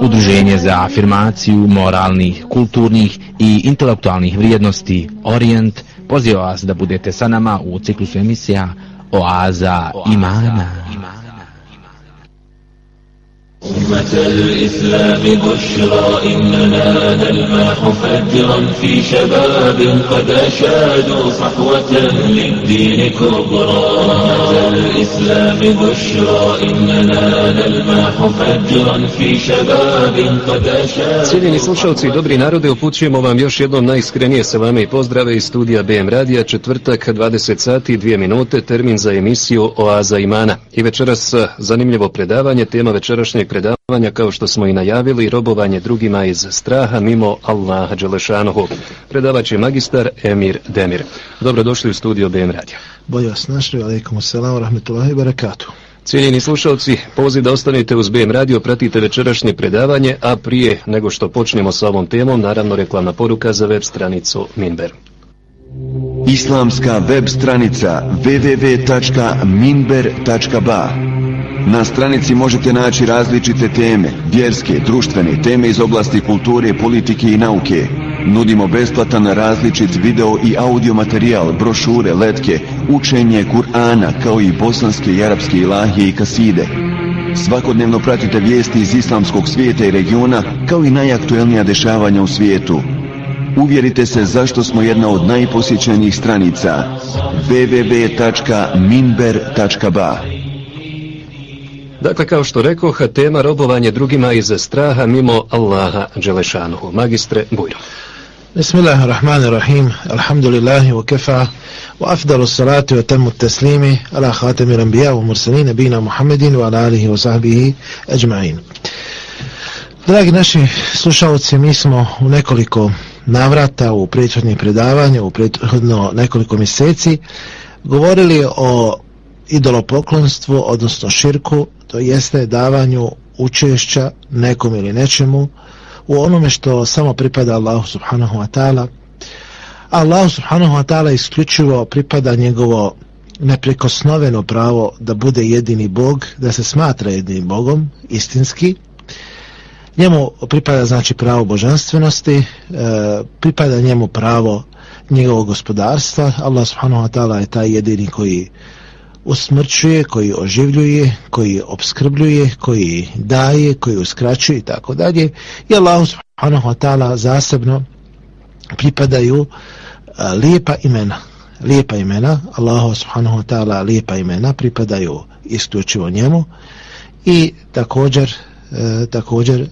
Udruženje za afirmaciju moralnih, kulturnih i intelektualnih vrijednosti Orient poziva vas da budete sa nama u ciklusu emisija Oaza imana. أمة الإسلام بشرى إننا نلمح فجرا في شباب قد أشادوا صحوة للدين كبرى أمة الإسلام بشرى إننا نلمح فجرا في شباب قد أشادوا Cijeljeni slušalci i dobri narode, upućujemo vam još jednom najiskrenije sa vama i pozdrave iz studija BM Radija, četvrtak, 20 sati i 2 minute, termin za emisiju Oaza Imana. I večeras zanimljivo predavanje, tema večerašnjeg predavanja, kao što smo i najavili, robovanje drugima iz straha mimo Allaha Đelešanohu. Predavač magistar Emir Demir. Dobrodošli u studio BM Radija. Bolje vas našli, alaikum salam, rahmetullahi barakatuh. Cijeljeni slušalci, poziv da ostanete uz BM Radio, pratite večerašnje predavanje, a prije nego što počnemo sa ovom temom, naravno reklamna poruka za web stranicu Minber. Islamska web stranica www.minber.ba Na stranici možete naći različite teme, vjerske, društvene, teme iz oblasti kulture, politike i nauke. Nudimo besplatan različit video i audio materijal, brošure, letke, učenje Kur'ana kao i bosanske i arapske ilahije i kaside. Svakodnevno pratite vijesti iz islamskog svijeta i regiona kao i najaktuelnija dešavanja u svijetu. Uvjerite se zašto smo jedna od najposjećenijih stranica www.minber.ba Dakle, kao što rekoh, tema robovanje drugima iz straha mimo Allaha Đelešanuhu. Magistre Bujro. Bismillahirrahmanirrahim. Alhamdulillahi wa kafa. Wa afdalu salatu wa tamu taslimi ala khatami ranbija wa mursalina bina Muhammedin wa ala alihi wa sahbihi ajma'in. Dragi naši slušalci, mi smo u nekoliko navrata u prethodnih predavanja, u prethodno nekoliko mjeseci, govorili o idolopoklonstvu, odnosno širku, to jeste davanju učešća nekom ili nečemu u onome što samo pripada Allahu subhanahu wa ta'ala. Allahu subhanahu wa ta'ala isključivo pripada njegovo neprikosnoveno pravo da bude jedini Bog, da se smatra jedinim Bogom, istinski. Njemu pripada znači pravo božanstvenosti, e, pripada njemu pravo njegovog gospodarstva. Allah subhanahu wa ta'ala je taj jedini koji usmrćuje, koji oživljuje, koji obskrbljuje, koji daje, koji uskraćuje i tako dalje. I Allah subhanahu wa ta'ala zasebno pripadaju a, lijepa imena. Lijepa imena, Allah subhanahu wa ta'ala lijepa imena pripadaju isključivo njemu i također, e, također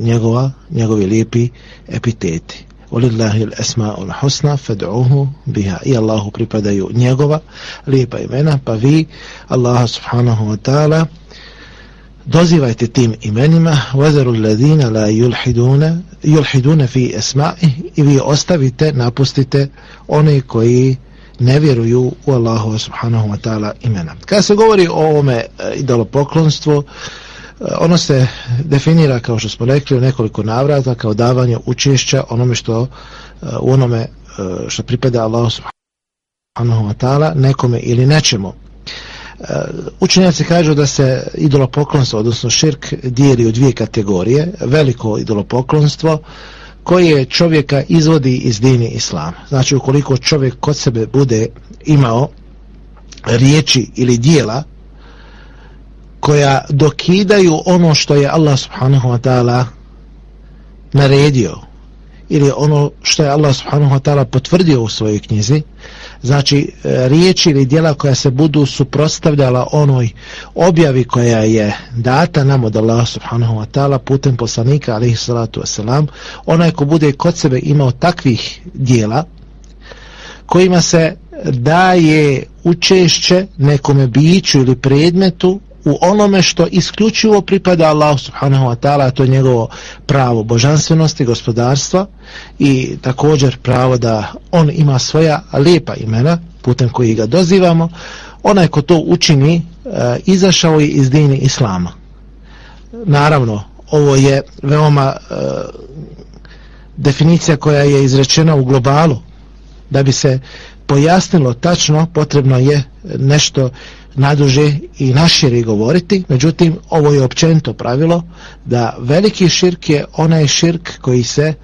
njegova, njegovi lijepi epiteti. Ulillahi l-esma ul-husna, fad'uhu biha. I Allahu pripadaju njegova lijepa imena, pa vi, Allaha subhanahu wa ta'ala, dozivajte tim imenima, vazeru l-ladina la yulhiduna yulhiduna fi asma'i i vi ostavite, napustite one koji ne vjeruju u Allahu subhanahu wa ta'ala imena. Kada se govori o ovome idolopoklonstvu, e, Eh, ono se definira kao što smo rekli u nekoliko navrata kao davanje učešća onome što eh, u onome eh, što pripada Allahu subhanahu wa ta'ala nekome ili nečemu. Učenjaci kažu da se idolopoklonstvo odnosno širk dijeli u dvije kategorije. Veliko idolopoklonstvo koje čovjeka izvodi iz dini islama. Znači ukoliko čovjek kod sebe bude imao riječi ili dijela koja dokidaju ono što je Allah subhanahu wa ta'ala naredio ili ono što je Allah subhanahu wa ta'ala potvrdio u svojoj knjizi znači e, riječi ili dijela koja se budu suprotstavljala onoj objavi koja je data nam od Allah subhanahu wa ta'ala putem poslanika alaihi salatu wasalam onaj ko bude kod sebe imao takvih dijela kojima se daje učešće nekome biću ili predmetu u onome što isključivo pripada Allah subhanahu wa ta'ala, to je njegovo pravo božanstvenosti, gospodarstva i također pravo da on ima svoja lijepa imena putem koji ga dozivamo, onaj ko to učini e, izašao je iz dini Islama. Naravno, ovo je veoma e, definicija koja je izrečena u globalu, da bi se pojasnilo tačno, potrebno je nešto naduže i naširi govoriti, međutim ovo je općento pravilo da veliki širk je onaj širk koji se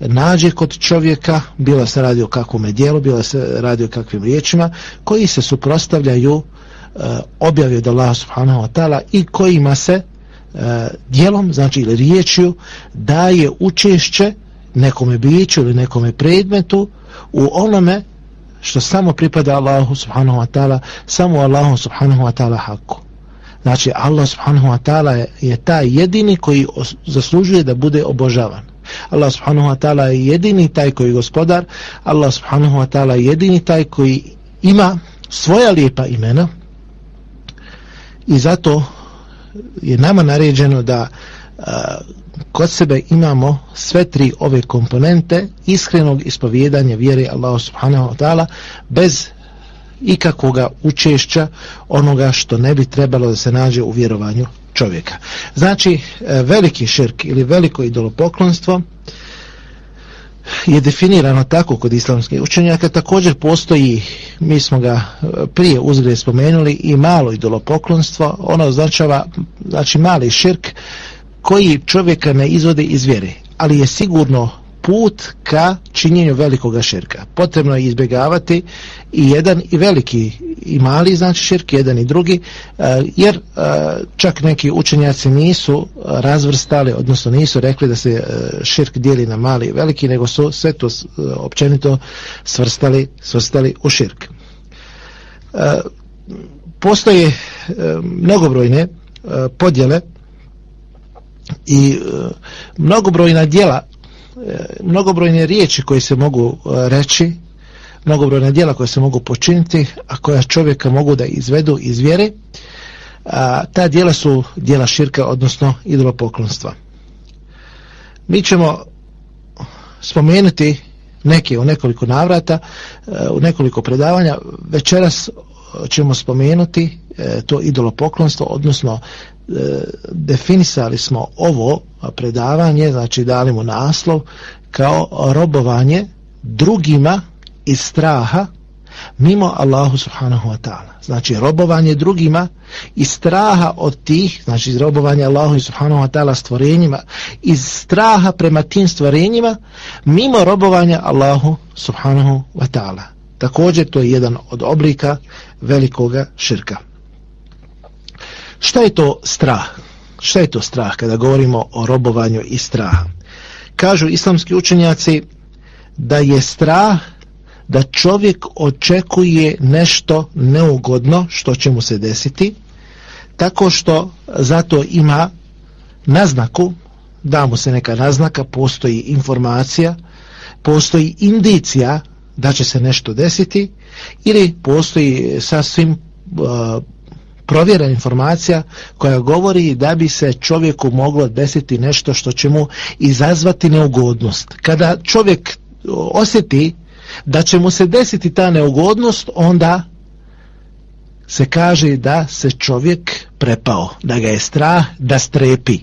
nađe kod čovjeka, bilo se radi o kakvom dijelu, bilo se radi o kakvim riječima, koji se suprostavljaju e, objavi od Allah subhanahu wa ta'ala i kojima se e, dijelom, znači ili riječju, daje učešće nekome biću ili nekome predmetu u onome što samo pripada Allahu subhanahu wa ta'ala, samo Allahu subhanahu wa ta'ala haku. Znači, Allah subhanahu wa ta'ala je, je taj jedini koji zaslužuje da bude obožavan. Allah subhanahu wa ta'ala je jedini taj koji je gospodar, Allah subhanahu wa ta'ala je jedini taj koji ima svoja lijepa imena i zato je nama naređeno da kod sebe imamo sve tri ove komponente iskrenog ispovjedanja vjere Allahu subhanahu wa ta'ala bez ikakvoga učešća onoga što ne bi trebalo da se nađe u vjerovanju čovjeka. Znači, e, veliki širk ili veliko idolopoklonstvo je definirano tako kod islamskih učenjaka, također postoji, mi smo ga e, prije uzgled spomenuli, i malo idolopoklonstvo, ono označava, znači mali širk, koji čovjeka ne izvode iz vjere, ali je sigurno put ka činjenju velikoga širka. Potrebno je izbjegavati i jedan i veliki i mali znači širk, jedan i drugi, eh, jer eh, čak neki učenjaci nisu eh, razvrstali, odnosno nisu rekli da se širk dijeli na mali i veliki, nego su sve to općenito svrstali, svrstali u širk. Postoje mnogobrojne podjele i e, mnogobrojna djela e, mnogobrojne riječi koje se mogu e, reći mnogobrojna djela koje se mogu počiniti a koja čovjeka mogu da izvedu iz vjere a, ta djela su djela širka odnosno idolopoklonstva. Mi ćemo spomenuti neke u nekoliko navrata e, u nekoliko predavanja. Večeras ćemo spomenuti e, to idolopoklonstvo odnosno definisali smo ovo predavanje, znači dali mu naslov kao robovanje drugima iz straha mimo Allahu subhanahu wa ta'ala. Znači robovanje drugima iz straha od tih, znači robovanje Allahu subhanahu wa ta'ala stvorenjima, iz straha prema tim stvorenjima mimo robovanja Allahu subhanahu wa ta'ala. Također to je jedan od oblika velikoga širka. Šta je to strah? Šta je to strah kada govorimo o robovanju i straha? Kažu islamski učenjaci da je strah da čovjek očekuje nešto neugodno što će mu se desiti, tako što zato ima naznaku, da mu se neka naznaka, postoji informacija, postoji indicija da će se nešto desiti ili postoji sasvim uh, provjera informacija koja govori da bi se čovjeku moglo desiti nešto što će mu izazvati neugodnost. Kada čovjek osjeti da će mu se desiti ta neugodnost, onda se kaže da se čovjek prepao, da ga je strah da strepi.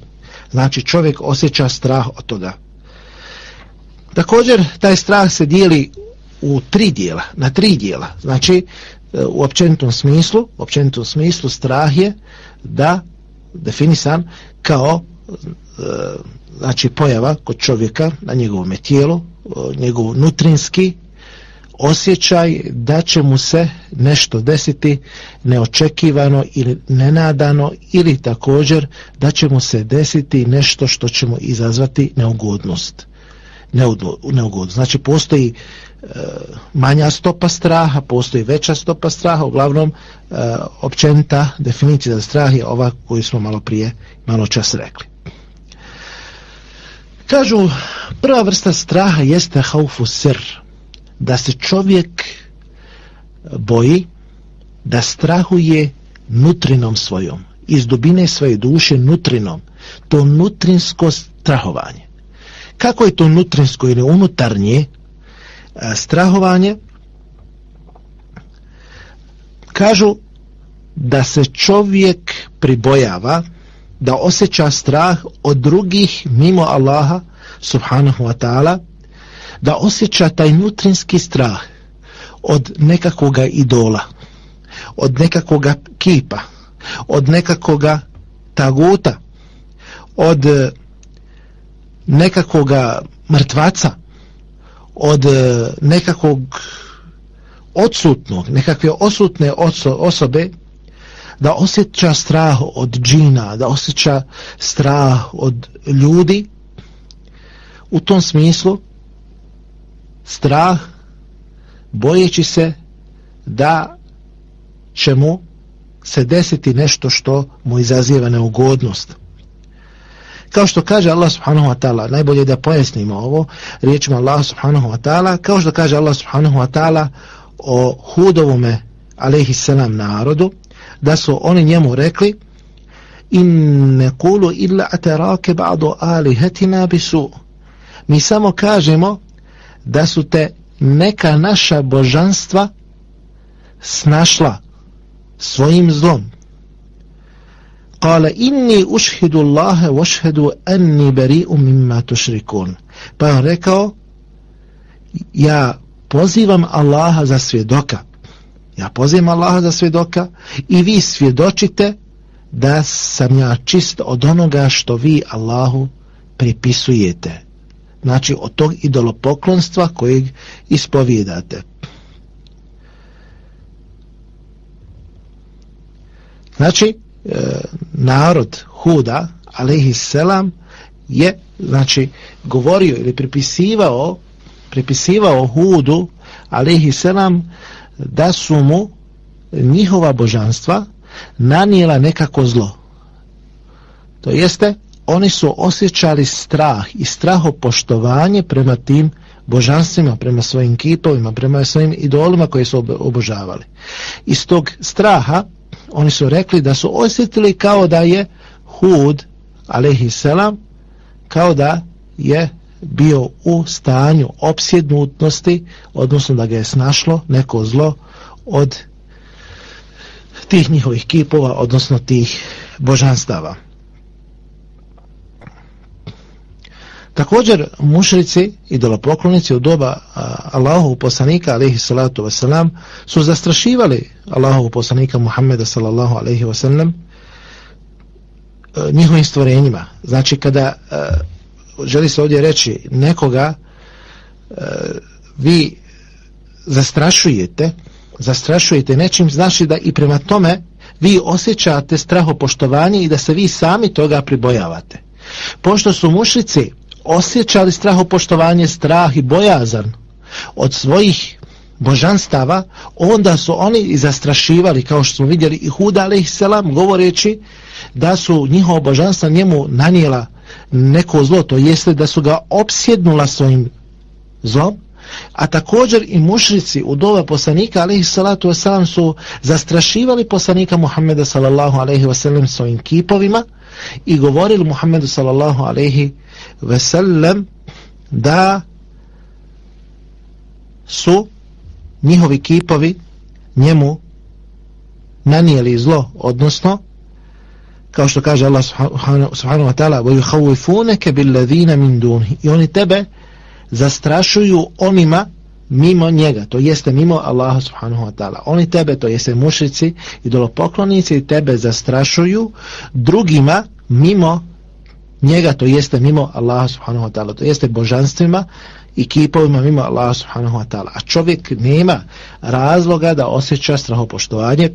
Znači čovjek osjeća strah od toga. Također taj strah se dijeli u tri dijela, na tri dijela. Znači E, u općenitom smislu, u općenitom smislu strah je da definisan kao e, znači pojava kod čovjeka na njegovom tijelu, e, njegov nutrinski osjećaj da će mu se nešto desiti neočekivano ili nenadano ili također da će mu se desiti nešto što će mu izazvati neugodnost. Neugodnost. Znači postoji e, manja stopa straha, postoji veća stopa straha, uglavnom e, općenita definicija za strah je ova koju smo malo prije, malo čas rekli. Kažu, prva vrsta straha jeste haufu sir, da se čovjek boji, da strahuje nutrinom svojom, iz dubine svoje duše nutrinom, to nutrinsko strahovanje. Kako je to nutrinsko ili unutarnje, e, strahovanje? Kažu da se čovjek pribojava da osjeća strah od drugih mimo Allaha subhanahu wa ta'ala da osjeća taj nutrinski strah od nekakoga idola od nekakvoga kipa, od nekakvoga taguta, od e, nekakvoga mrtvaca, od e, nekakvog odsutnog, nekakve osutne osobe, da osjeća strah od džina, da osjeća strah od ljudi, u tom smislu, strah, bojeći se da će mu se desiti nešto što mu izaziva neugodnost. Kao što kaže Allah subhanahu wa ta'ala, najbolje da pojasnimo ovo, riječima Allah subhanahu wa ta'ala, kao što kaže Allah subhanahu wa ta'ala o hudovome alaihi salam narodu, da su oni njemu rekli in ne kulu illa aterake ba'du alihetina bisu. Mi samo kažemo da su te neka naša božanstva snašla svojim zlom. Kale inni ušhidu Allahe vošhedu enni beri'u mimma tušrikun. Pa je rekao, ja pozivam Allaha za svjedoka. Ja pozivam Allaha za svjedoka i vi svjedočite da sam ja čist od onoga što vi Allahu pripisujete. Znači od tog idolopoklonstva kojeg ispovijedate. Znači, e, narod Huda, alaihi selam, je, znači, govorio ili pripisivao, pripisivao Hudu, alaihi selam, da su mu njihova božanstva nanijela nekako zlo. To jeste, oni su osjećali strah i strahopoštovanje prema tim božanstvima, prema svojim kipovima, prema svojim idolima koje su obožavali. Iz tog straha oni su rekli da su osjetili kao da je Hud, alejselam kao da je bio u stanju opsjednutnosti, odnosno da ga je snašlo neko zlo od tih njihovih kipova, odnosno tih božanstava. Također mušrici, i dolopoklonici u doba Allahovog poslanika alejhi salatu vesselam su zastrašivali Allahovog poslanika Muhameda sallallahu alejhi ve sellem njihovim stvorenjima. Znači kada e, želi se ovdje reći nekoga e, vi zastrašujete, zastrašujete nečim, znači da i prema tome vi osjećate strahopoštovanje i da se vi sami toga pribojavate. Pošto su mušrici osjećali strahopoštovanje, strah i bojazan od svojih božanstava, onda su oni i zastrašivali, kao što smo vidjeli, i Huda selam govoreći da su njihovo božanstva njemu nanijela neko zlo, to jeste da su ga opsjednula svojim zlom, a također i mušrici u doba poslanika alaihi salatu wasalam su zastrašivali poslanika Muhammeda sallallahu alaihi wasalam svojim kipovima i govorili Muhammedu sallallahu alaihi veselem da su njihovi kipovi njemu nanijeli zlo, odnosno kao što kaže Allah subhanahu wa ta'ala وَيُحَوِّفُونَكَ بِالَّذِينَ مِنْ دُونِ i oni tebe zastrašuju onima mimo njega, to jeste mimo Allaha subhanahu wa ta'ala. Oni tebe, to jeste mušici, idolopoklonici, tebe zastrašuju drugima mimo njega, to jeste mimo Allaha subhanahu wa ta'ala, to jeste božanstvima i kipovima mimo Allaha subhanahu wa ta'ala. A čovjek nema razloga da osjeća strahopoštovanje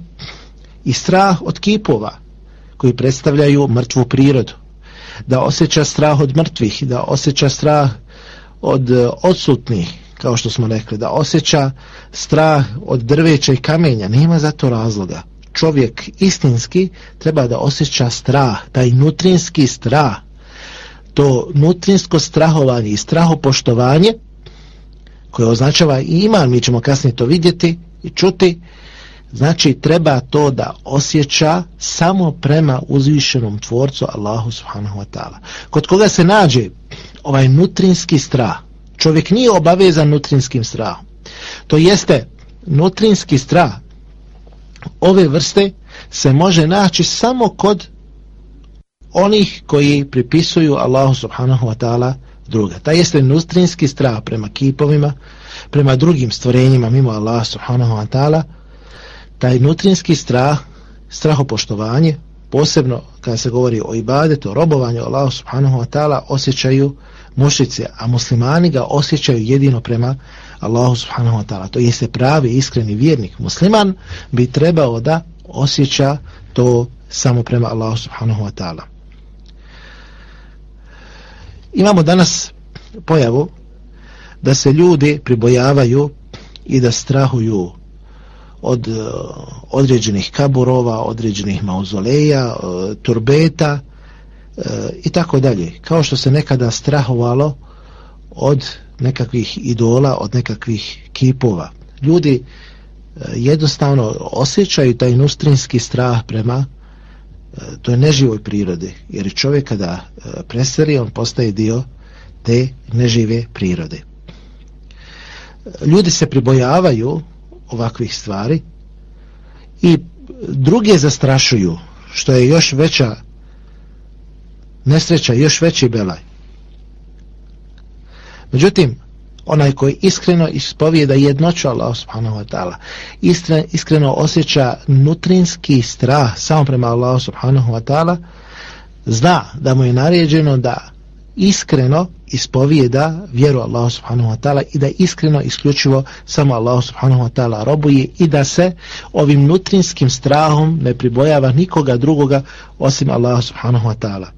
i strah od kipova koji predstavljaju mrtvu prirodu. Da osjeća strah od mrtvih, da osjeća strah od e, odsutnih, kao što smo rekli, da osjeća strah od drveća i kamenja, nema za to razloga. Čovjek istinski treba da osjeća strah, taj nutrinski strah, to nutrinsko strahovanje i strahopoštovanje koje označava i iman, mi ćemo kasnije to vidjeti i čuti, znači treba to da osjeća samo prema uzvišenom tvorcu Allahu subhanahu wa ta'ala. Kod koga se nađe ovaj nutrinski strah, čovjek nije obavezan nutrinskim strahom. To jeste, nutrinski strah ove vrste se može naći samo kod onih koji pripisuju Allahu subhanahu wa ta'ala druga. Ta jeste nutrinski strah prema kipovima, prema drugim stvorenjima mimo Allaha subhanahu wa ta'ala, taj nutrinski strah, strahopoštovanje, posebno kada se govori o ibadetu, o robovanju Allahu subhanahu wa ta'ala, osjećaju mušice, a muslimani ga osjećaju jedino prema Allahu subhanahu wa ta'ala. To jeste pravi, iskreni vjernik. Musliman bi trebao da osjeća to samo prema Allahu subhanahu wa ta'ala. Imamo danas pojavu da se ljudi pribojavaju i da strahuju od eh, određenih kaburova, određenih mauzoleja, eh, turbeta Eh, i tako dalje. Kao što se nekada strahovalo od nekakvih idola, od nekakvih kipova. Ljudi eh, jednostavno osjećaju taj nustrinski strah prema eh, toj neživoj prirode, jer čovjek kada uh, on postaje dio te nežive prirode. Ljudi se pribojavaju ovakvih stvari i druge zastrašuju što je još veća nesreća, još veći belaj. Međutim, onaj koji iskreno ispovijeda jednoću Allah subhanahu wa ta'ala, iskreno osjeća nutrinski strah samo prema Allah subhanahu wa ta'ala, zna da mu je naređeno da iskreno ispovijeda vjeru Allah subhanahu wa ta'ala i da iskreno isključivo samo Allah subhanahu wa ta'ala robuje i da se ovim nutrinskim strahom ne pribojava nikoga drugoga osim Allah subhanahu wa ta'ala.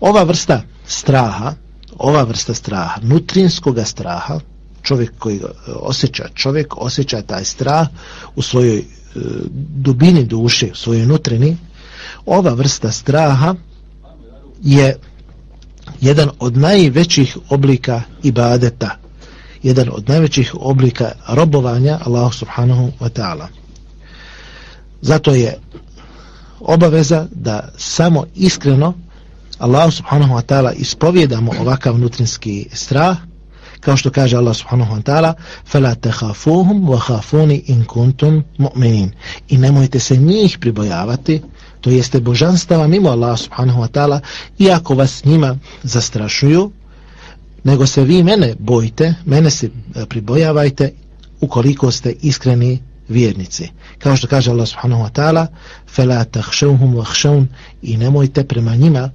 Ova vrsta straha, ova vrsta straha, nutrinskog straha, čovjek koji e, osjeća, čovjek osjeća taj strah u svojoj e, dubini duše, u svojoj nutrini, ova vrsta straha je jedan od najvećih oblika ibadeta, jedan od najvećih oblika robovanja Allahu subhanahu wa ta'ala. Zato je obaveza da samo iskreno Allahu subhanahu wa ta'ala ispovjedamo ovakav nutrinski strah, kao što kaže Allah subhanahu wa ta'ala فَلَا تَخَافُوهُمْ وَخَافُونِ إِن كُنْتُمْ مُؤْمِنِينَ i nemojte se njih pribojavati to jeste božanstava mimo Allah subhanahu wa ta'ala, iako vas njima zastrašuju, nego se vi mene bojite, mene se e, pribojavajte ukoliko ste iskreni vjernici. Kao što kaže Allah subhanahu wa ta'ala, فَلَا تَخْشَوْهُمْ وَخْشَوْنَ i nemojte prema njima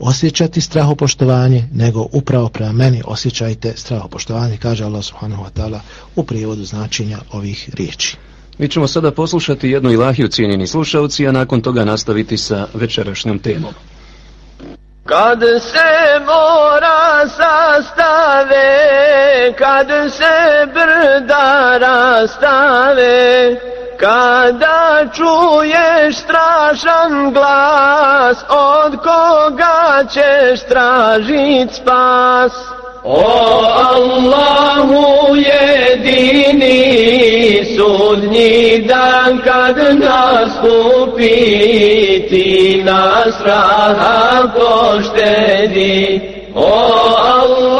osjećati strahopoštovanje, nego upravo prema meni osjećajte strahopoštovanje, kaže Allah subhanahu wa ta'ala u prijevodu značenja ovih riječi. Mi ćemo sada poslušati jednu ilahiju cijenjeni slušalci, a nakon toga nastaviti sa večerašnjom temom. Kad se mora sastave, kad se brda rastave, kada čuješ strašan glas, od koga ćeš tražit spas? O Allahu jedini sudnji dan kad nastupi ti nas raha poštedi O Allahu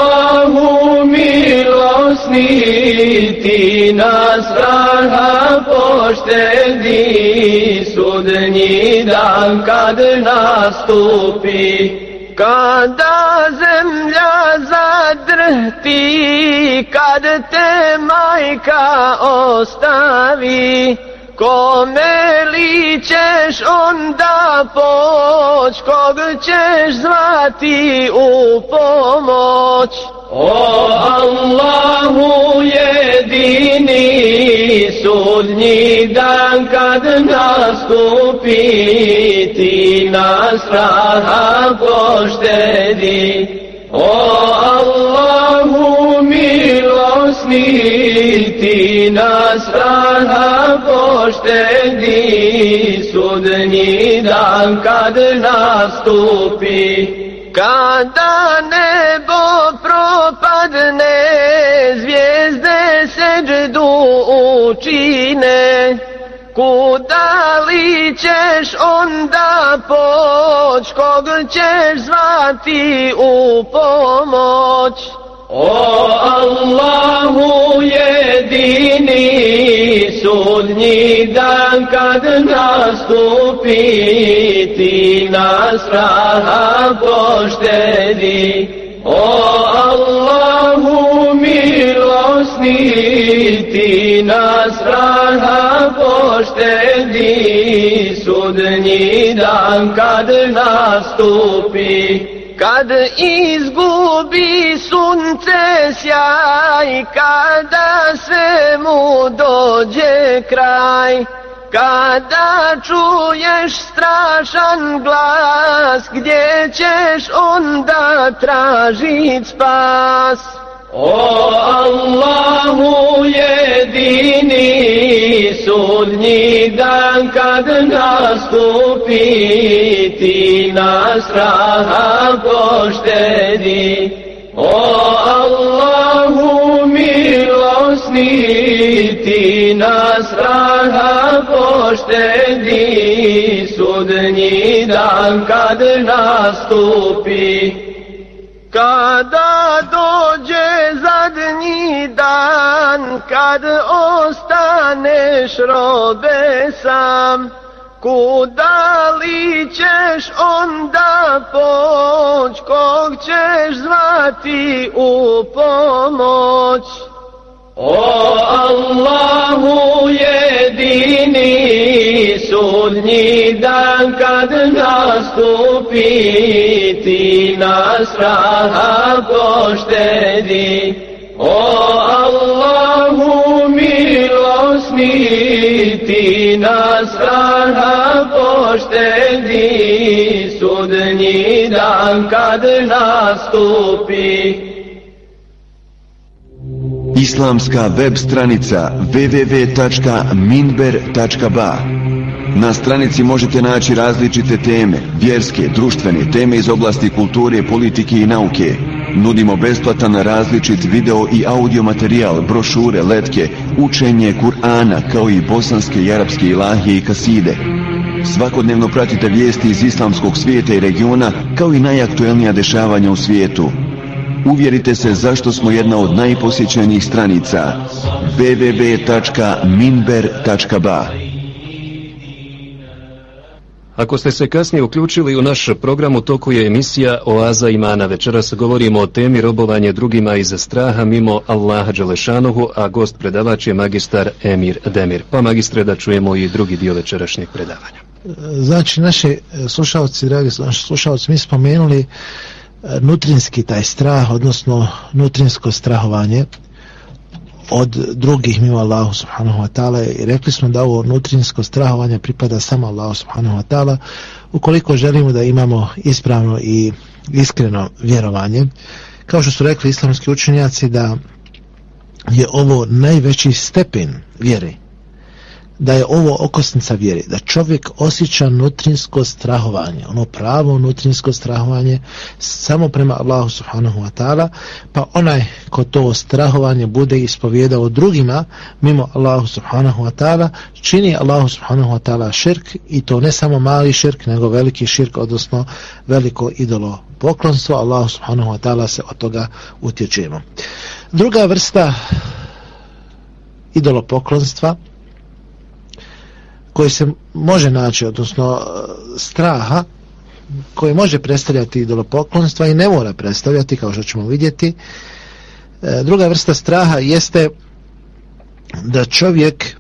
Bosni ti nas raha poštedi sudnji dan kad nastupi. Kada zemlja zadrhti, kad te majka ostavi, kome li ćeš onda poć, kog ćeš zvati u pomoć? O Allahu jedini sudnji dan kad nastupi ti nas raha poštedi O Allahu milosni ti nas raha poštedi sudnji dan kad nastupi Kada nebo propadne, zvijezde seđdu učine, kuda li ćeš onda poć, kog ćeš zvati u pomoć? O Allahu jedini sudnji dan kad nastupi ti nas raha poštedi. O Allahu milosni ti nas raha poštedi. Sudnji dan kad nastupi kad izgubi sunce sjaj kada sve mu dođe kraj. Kada čuješ strašan glas gdje ćeš onda tražit spas? O Allahu jedini sudnji dan kad nastupi ti nas raha poštedi. Allahu milosni ti nas raha poštedi sudnji dan kad nastupi. Kada dođe zadnji dan, kad ostaneš robe sam, kuda li ćeš onda poć, kog ćeš zvati u pomoć? O Allahu jedini sudnji dan kad nastupi ti nas raha poštedi O Allahu biti na straha pošteni poštedi sudnji dan kad nastupi. Islamska web stranica www.minber.ba Na stranici možete naći različite teme, vjerske, društvene, teme iz oblasti kulture, politike i nauke. Nudimo besplatan različit video i audio materijal, brošure, letke, učenje Kur'ana, kao i bosanske i arapske ilahije i kaside. Svakodnevno pratite vijesti iz islamskog svijeta i regiona, kao i najaktuelnija dešavanja u svijetu. Uvjerite se zašto smo jedna od najposjećenijih stranica www.minber.ba Ako ste se kasnije uključili u naš program u toku je emisija Oaza imana. Večeras govorimo o temi robovanje drugima iz straha mimo Allaha Đelešanohu, a gost predavač je magistar Emir Demir. Pa magistre da čujemo i drugi dio večerašnjeg predavanja. Znači, naši e, slušalci, dragi naši slušalci, mi spomenuli e, nutrinski taj strah, odnosno nutrinsko strahovanje od drugih mimo Allahu subhanahu wa ta'ala. I rekli smo da ovo nutrinsko strahovanje pripada samo Allahu subhanahu wa ta'ala. Ukoliko želimo da imamo ispravno i iskreno vjerovanje kao što su rekli islamski učenjaci da je ovo najveći stepen vjere da je ovo okosnica vjere, da čovjek osjeća nutrinsko strahovanje, ono pravo nutrinsko strahovanje samo prema Allahu subhanahu wa ta'ala, pa onaj ko to strahovanje bude ispovjedao drugima mimo Allahu subhanahu wa ta'ala, čini Allahu subhanahu wa ta'ala širk i to ne samo mali širk, nego veliki širk, odnosno veliko idolo poklonstvo, Allahu subhanahu wa ta'ala se od toga utječemo. Druga vrsta idolopoklonstva poklonstva, koji se može naći, odnosno e, straha, koji može predstavljati idolopoklonstva i ne mora predstavljati, kao što ćemo vidjeti. E, druga vrsta straha jeste da čovjek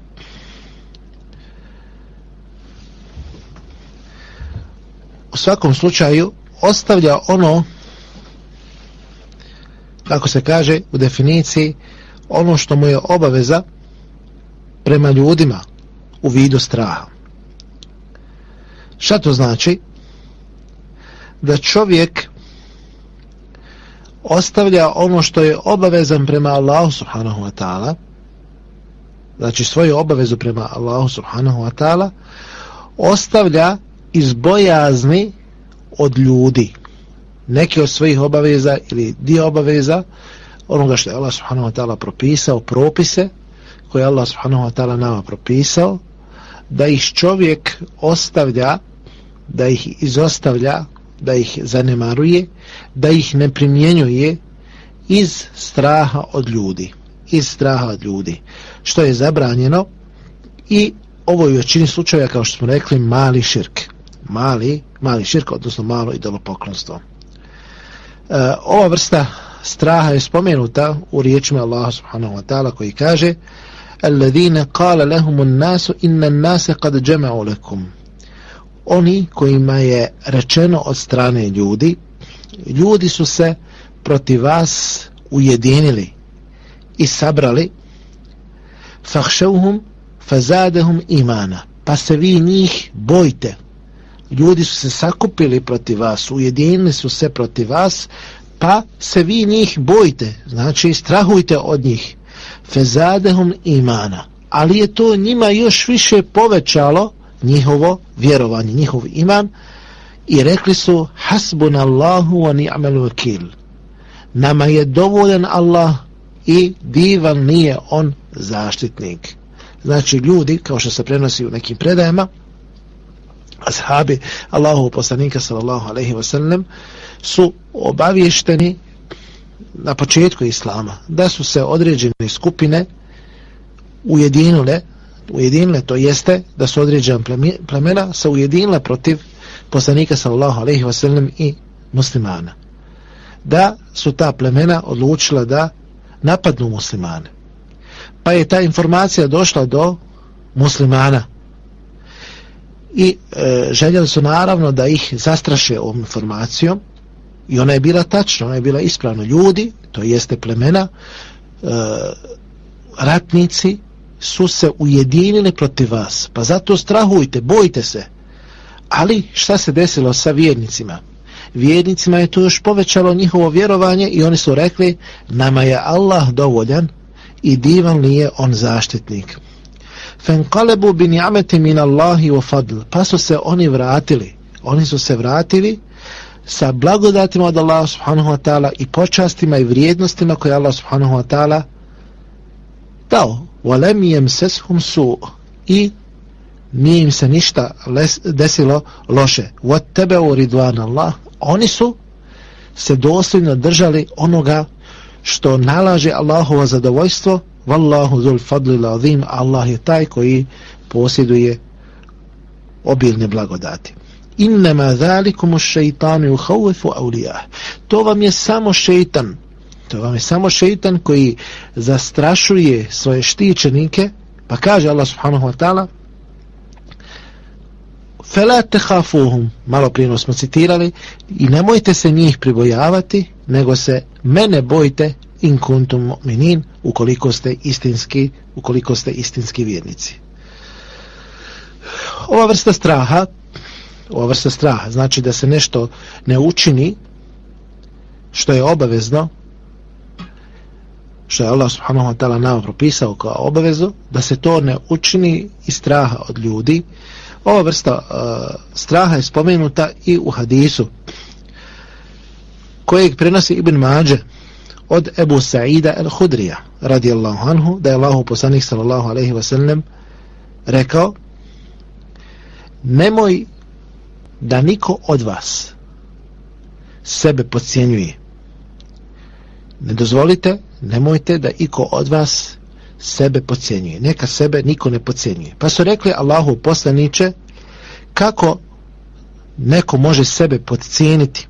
u svakom slučaju ostavlja ono kako se kaže u definiciji ono što mu je obaveza prema ljudima u vidu straha. Šta to znači? Da čovjek ostavlja ono što je obavezan prema Allahu subhanahu wa ta'ala, znači svoju obavezu prema Allahu subhanahu wa ta'ala, ostavlja iz bojazni od ljudi. Neki od svojih obaveza ili dio obaveza, onoga što je Allah subhanahu wa ta'ala propisao, propise, koje Allah subhanahu wa ta'ala nama propisao, da ih čovjek ostavlja, da ih izostavlja, da ih zanemaruje, da ih ne primjenjuje iz straha od ljudi. Iz straha od ljudi. Što je zabranjeno i ovo je u većini slučaja, kao što smo rekli, mali širk. Mali, mali širk, odnosno malo idolopoklonstvo. E, ova vrsta straha je spomenuta u riječima Allaha subhanahu wa ta'ala koji kaže alladhina qala lahum an-nas inna an-nasa qad jama'u lakum. Oni kojima je rečeno od strane ljudi ljudi su se protiv vas ujedinili i sabrali. Fahšauhum fazadahum imana. Pa se vi njih bojte ljudi su se sakupili protiv vas ujedinili su se protiv vas pa se vi njih bojte znači strahujte od njih fezadehum imana. Ali je to njima još više povećalo njihovo vjerovanje, njihov iman i rekli su hasbunallahu wa ni'mal wakil. Nama je dovoljan Allah i divan nije on zaštitnik. Znači ljudi kao što se prenosi u nekim predajama ashabi Allahu poslanika sallallahu alaihi ve sellem su obavješteni na početku islama da su se određene skupine ujedinile ujedinile, to jeste da su određena plemena se ujedinile protiv poslanika sallallahu alaihi wasallam i muslimana. Da su ta plemena odlučila da napadnu muslimane. Pa je ta informacija došla do muslimana i e, željeli su naravno da ih zastraše ovom informacijom i ona je bila tačna, ona je bila ispravna. Ljudi, to jeste plemena, e, ratnici, su se ujedinili protiv vas. Pa zato strahujte, bojite se. Ali šta se desilo sa vjernicima? Vjernicima je to još povećalo njihovo vjerovanje i oni su rekli nama je Allah dovoljan i divan li je on zaštitnik. Fenkalebu bin jameti min Allahi wa fadl. Pa su se oni vratili. Oni su se vratili sa blagodatima od Allaha subhanahu wa ta'ala i počastima i vrijednostima koje Allah subhanahu wa ta'ala dao وَلَمْ يَمْسَسْهُمْ سُوء i nije im se ništa les, desilo loše وَتَّبَعُوا رِدْوَانَ اللَّهِ oni su se dosljedno držali onoga što nalaže Allahovo zadovoljstvo Wallahu zul fadli l'azim Allah je taj koji posjeduje obilne blagodati innama zalikumu šeitanu uhawifu awliyah. To vam je samo šeitan. To vam je samo šeitan koji zastrašuje svoje štićenike, pa kaže Allah subhanahu wa ta'ala Fela tehafuhum, malo prije smo citirali, i nemojte se njih pribojavati, nego se mene bojte in kuntum mu'minin, ukoliko ste istinski, ukoliko ste istinski vjernici. Ova vrsta straha, ova vrsta straha, znači da se nešto ne učini, što je obavezno, što je Allah subhanahu wa ta'ala nama propisao kao obavezu, da se to ne učini iz straha od ljudi. Ova vrsta uh, straha je spomenuta i u hadisu kojeg prenosi Ibn Mađe od Ebu Sa'ida el-Hudrija radijallahu anhu, da je Allahu poslanik sallallahu alaihi wa sallam rekao nemoj da niko od vas sebe pocijenjuje ne dozvolite nemojte da iko od vas sebe pocijenjuje. Neka sebe niko ne pocijenjuje. Pa su rekli Allahu poslaniče kako neko može sebe podcijeniti.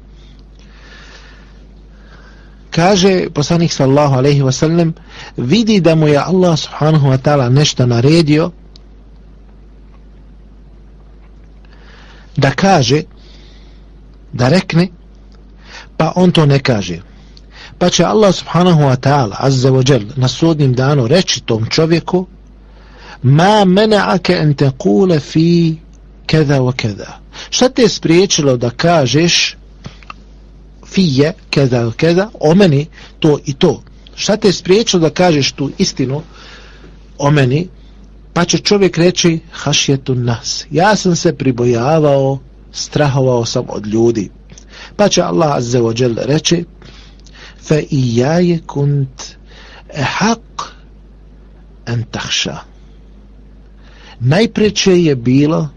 Kaže poslanik sallahu alaihi wasallam vidi da mu je Allah subhanahu wa ta'ala nešto naredio da kaže da rekne pa on to ne kaže. Pa će Allah subhanahu wa ta'ala azza wa jel na sudnim danu reći tom čovjeku ma mena'ake en te kule fi keda wa keda šta te je spriječilo da kažeš fije keda wa keda o meni to i to? Šta te je spriječilo da kažeš tu istinu o meni? Pa će čovjek reći, haš nas. Ja sam se pribojavao, strahovao sam od ljudi. Pa će Allah azzavodžel reći, fe i ja je kunt e haq en tahša. Najpreće je bilo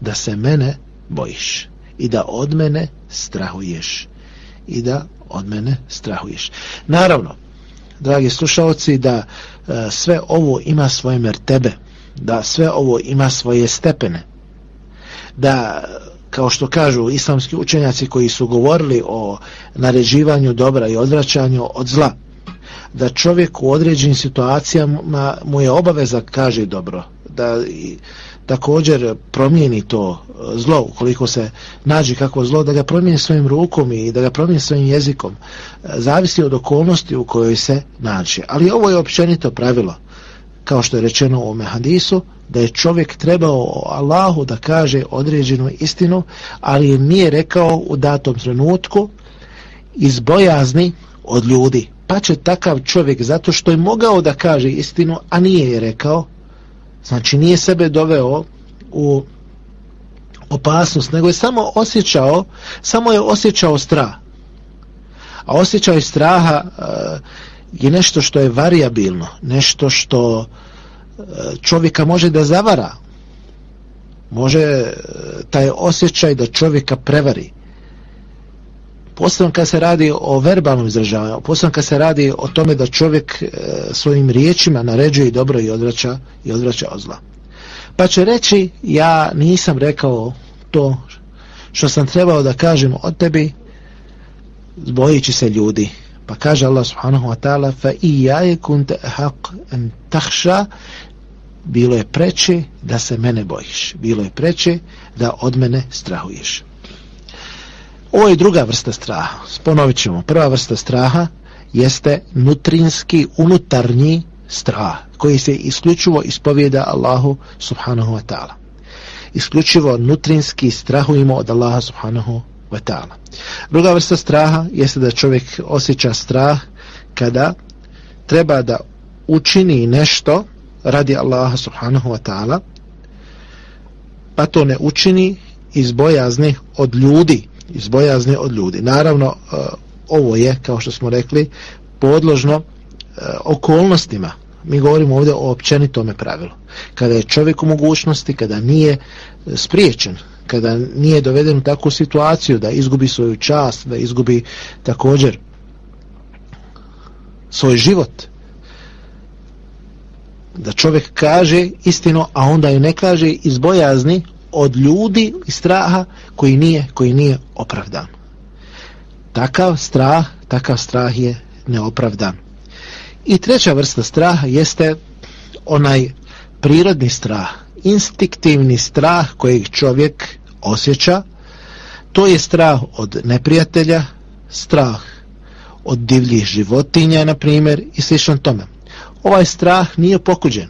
da se mene bojiš i da od mene strahuješ i da od mene strahuješ. Naravno, dragi slušalci, da e, sve ovo ima svoje mertebe da sve ovo ima svoje stepene da kao što kažu islamski učenjaci koji su govorili o naređivanju dobra i odvraćanju od zla. da čovjek u određenim situacijama mu je obaveza kaže dobro, da i, također promijeni to e, zlo, ukoliko se nađe kako zlo, da ga promijeni svojim rukom i da ga promijeni svojim jezikom. E, zavisi od okolnosti u kojoj se nađe. Ali ovo je općenito pravilo, kao što je rečeno u ome hadisu, da je čovjek trebao Allahu da kaže određenu istinu, ali je nije rekao u datom trenutku iz bojazni od ljudi. Pa će takav čovjek, zato što je mogao da kaže istinu, a nije je rekao, znači nije sebe doveo u opasnost, nego je samo osjećao, samo je osjećao strah. A osjećaj straha uh, je nešto što je variabilno, nešto što e, čovjeka može da zavara. Može e, taj osjećaj da čovjeka prevari. Posebno kad se radi o verbalnom izražavanju, posebno kad se radi o tome da čovjek e, svojim riječima naređuje i dobro i odvraća, i odvraća od zla. Pa će reći, ja nisam rekao to što sam trebao da kažem o tebi, zbojići se ljudi. Pa kaže Allah subhanahu wa ta'ala, fa i ja je kunte haq en tahša, bilo je preče da se mene bojiš. Bilo je preče da od mene strahuješ. Ovo je druga vrsta straha. Ponovit ćemo. Prva vrsta straha jeste nutrinski, unutarnji strah koji se isključivo ispovjeda Allahu subhanahu wa ta'ala. Isključivo nutrinski strahujemo od Allaha subhanahu wa ta'ala. Druga vrsta straha jeste da čovjek osjeća strah kada treba da učini nešto radi Allaha subhanahu wa ta'ala pa to ne učini iz bojazni od ljudi iz bojazni od ljudi. Naravno, eh, ovo je, kao što smo rekli, podložno eh, okolnostima mi govorimo ovdje o općenitome pravilu. Kada je čovjek u mogućnosti, kada nije eh, spriječen, kada nije doveden u takvu situaciju da izgubi svoju čast, da izgubi također svoj život, da čovjek kaže istinu, a onda ju ne kaže iz bojazni od ljudi i straha koji nije, koji nije opravdan. Takav strah, takav strah je neopravdan. I treća vrsta straha jeste onaj prirodni strah, instinktivni strah kojeg čovjek osjeća. To je strah od neprijatelja, strah od divljih životinja, na primjer, i slično tome. Ovaj strah nije pokuđen.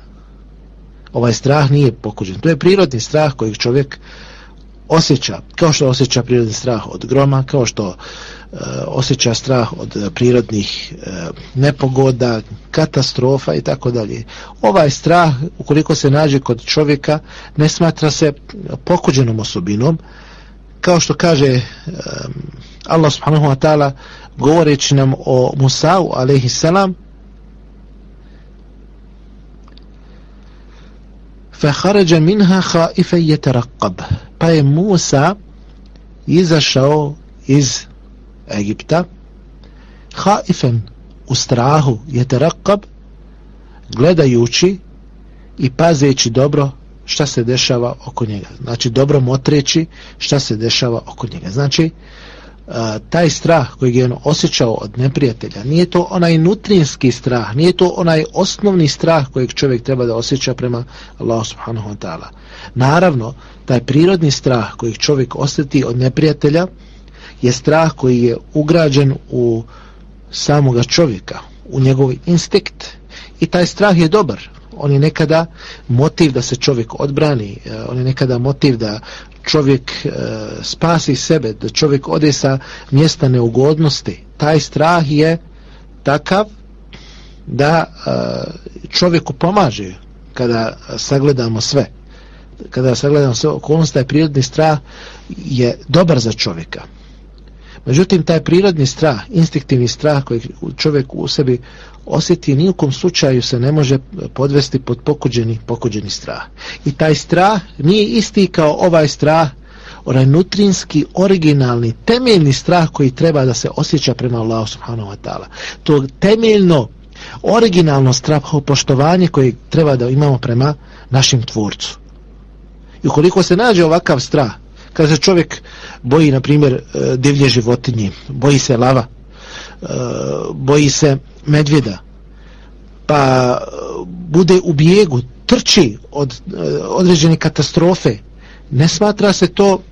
Ovaj strah nije pokuđen. To je prirodni strah kojeg čovjek osjeća, kao što osjeća prirodni strah od groma, kao što e, osjeća strah od prirodnih e, nepogoda, katastrofa i tako dalje. Ovaj strah, ukoliko se nađe kod čovjeka, ne smatra se pokuđenom osobinom, kao što kaže e, Allah subhanahu wa ta'ala govoreći nam o Musa'u alaihi salam فخرج منها خائفا يترقب pa je Musa izašao iz Egipta haifen u strahu je terakab gledajući i pazeći dobro šta se dešava oko njega znači dobro motreći šta se dešava oko njega znači taj strah koji je on osjećao od neprijatelja, nije to onaj nutrinski strah, nije to onaj osnovni strah kojeg čovjek treba da osjeća prema Allahu subhanahu wa ta'ala. Naravno, taj prirodni strah kojeg čovjek osjeti od neprijatelja je strah koji je ugrađen u samoga čovjeka, u njegov instinkt i taj strah je dobar. On je nekada motiv da se čovjek odbrani, e, on je nekada motiv da čovjek e, spasi sebe, da čovjek ode sa mjesta neugodnosti, taj strah je takav da e, čovjeku pomaže kada sagledamo sve. Kada sagledamo sve okolnosti, taj prirodni strah je dobar za čovjeka. Međutim, taj prirodni strah, instinktivni strah koji čovjek u sebi osjeti, nijukom slučaju se ne može podvesti pod pokuđeni, pokuđeni strah. I taj strah nije isti kao ovaj strah, onaj nutrinski, originalni, temeljni strah koji treba da se osjeća prema Allahu subhanahu wa ta'ala. To temeljno, originalno straho poštovanje koje treba da imamo prema našim tvorcu. I ukoliko se nađe ovakav strah, kada se čovjek boji, na primjer, e, divlje životinje, boji se lava, e, boji se medvjeda, pa e, bude u bijegu, trči od e, određene katastrofe, ne smatra se to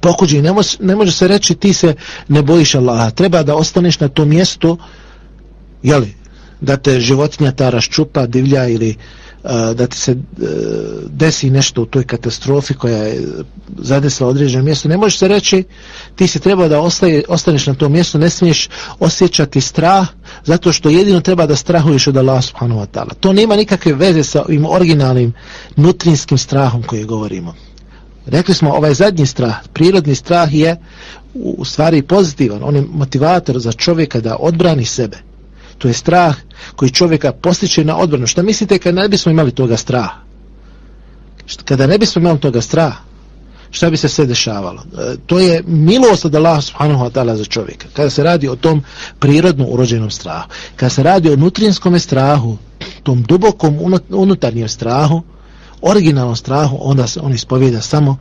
pokuđi, ne, može, ne može se reći ti se ne bojiš Allaha, treba da ostaneš na tom mjestu, jeli, da te životinja ta raščupa, divlja ili uh, E, da ti se e, desi nešto u toj katastrofi koja je zadesla određeno mjesto, ne možeš se reći ti se treba da ostaje, ostaneš na tom mjestu, ne smiješ osjećati strah, zato što jedino treba da strahuješ od Allah subhanahu wa ta'ala. To nema nikakve veze sa ovim originalnim nutrinskim strahom koji govorimo. Rekli smo, ovaj zadnji strah, prirodni strah je u stvari pozitivan, on je motivator za čovjeka da odbrani sebe. To je strah koji čovjeka postiče na odbranu. Šta mislite kad ne bismo imali toga straha? Kada ne bismo imali toga straha, šta bi se sve dešavalo? E, to je milost od Allah subhanahu wa ta'ala za čovjeka. Kada se radi o tom prirodno urođenom strahu, kada se radi o nutrinskom strahu, tom dubokom unutarnjem strahu, originalnom strahu, onda se on ispovjeda samo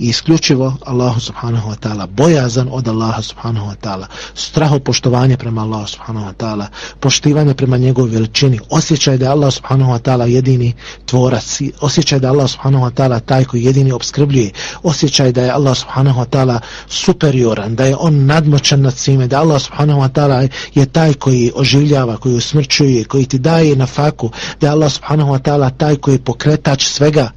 i isključivo Allahu subhanahu wa ta'ala, bojazan od Allaha subhanahu wa ta'ala, straho poštovanje prema Allahu subhanahu wa ta'ala, poštivanje prema njegovoj veličini, osjećaj da je Allah subhanahu wa ta'ala jedini tvorac, osjećaj da je Allah subhanahu wa ta'ala taj koji jedini obskrbljuje, osjećaj da je Allah subhanahu wa ta'ala superioran, da je on nadmoćan nad svime, da Allah subhanahu wa ta'ala je taj koji oživljava, koji usmrćuje, koji ti daje na faku, da je Allah subhanahu wa ta'ala taj koji je pokretač svega,